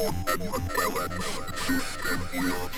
you know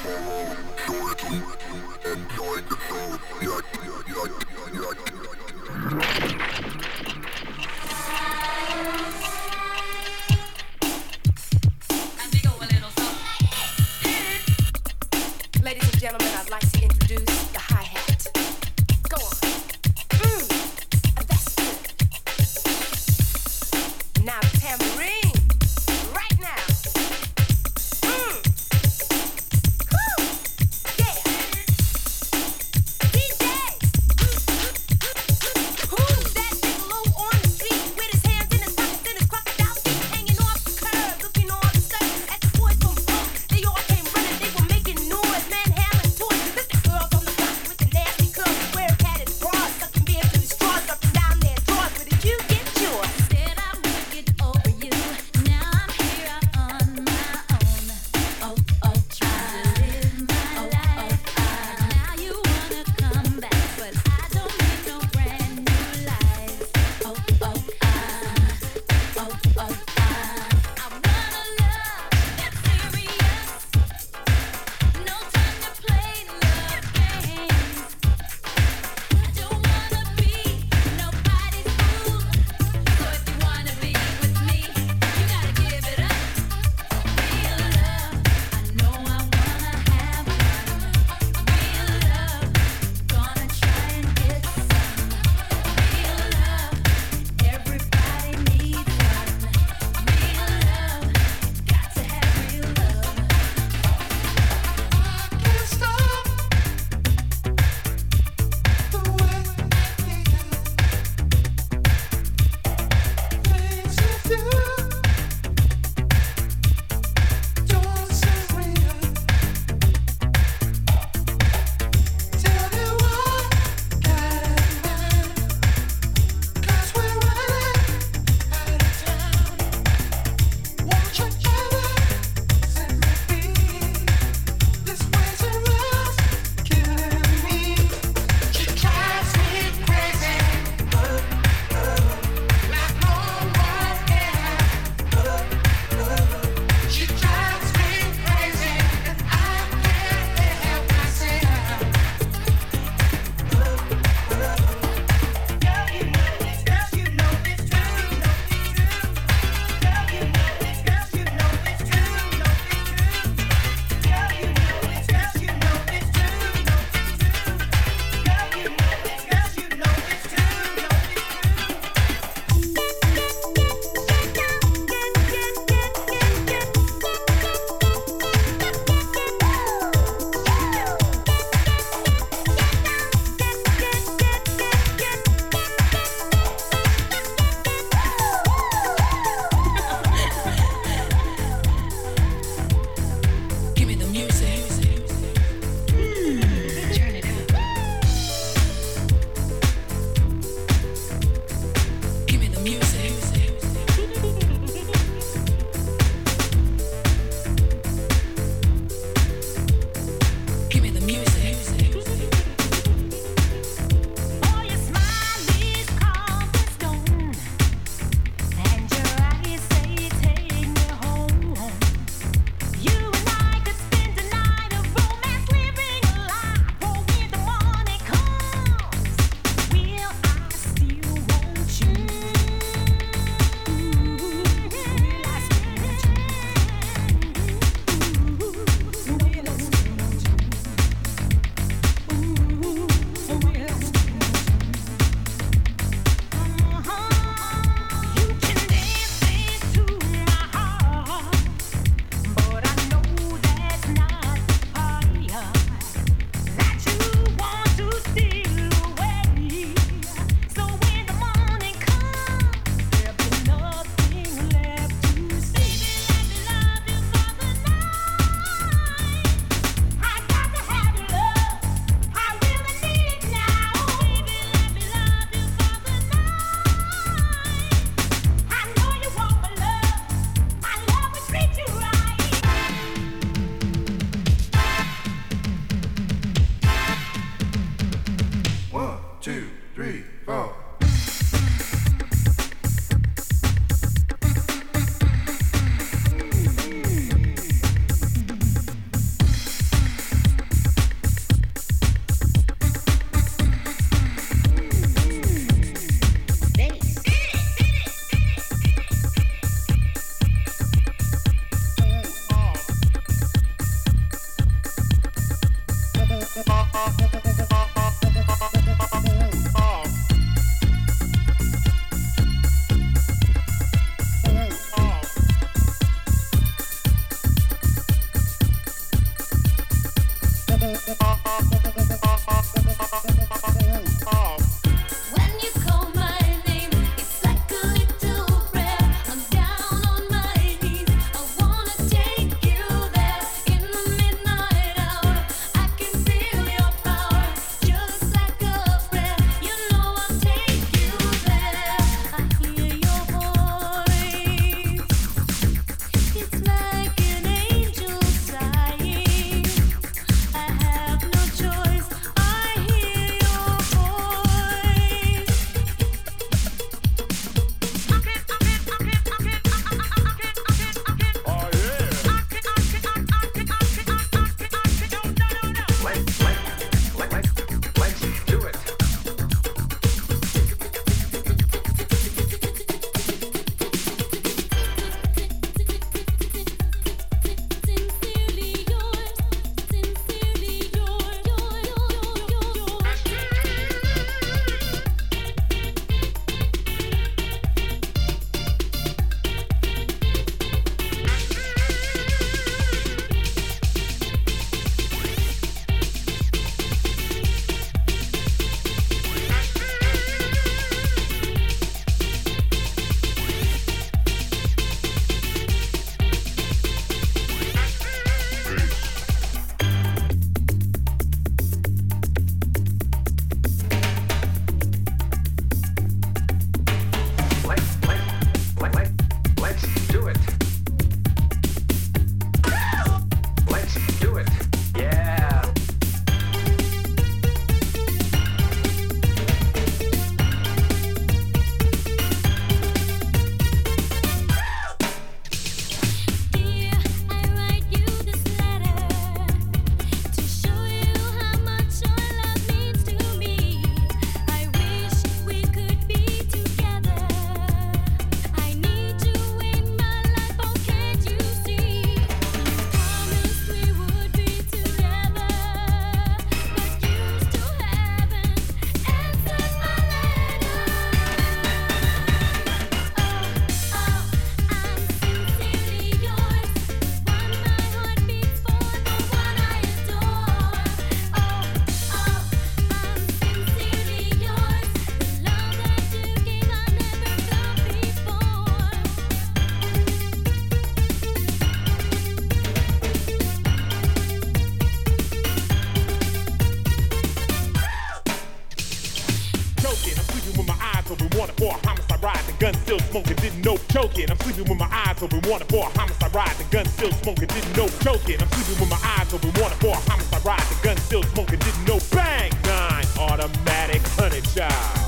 choking. I'm sleeping with my eyes open, wanted for a homicide ride. The gun still smoking, didn't know choking. I'm sleeping with my eyes open, wanted for a homicide ride. The gun still smoking, didn't know bang. Nine automatic honey child.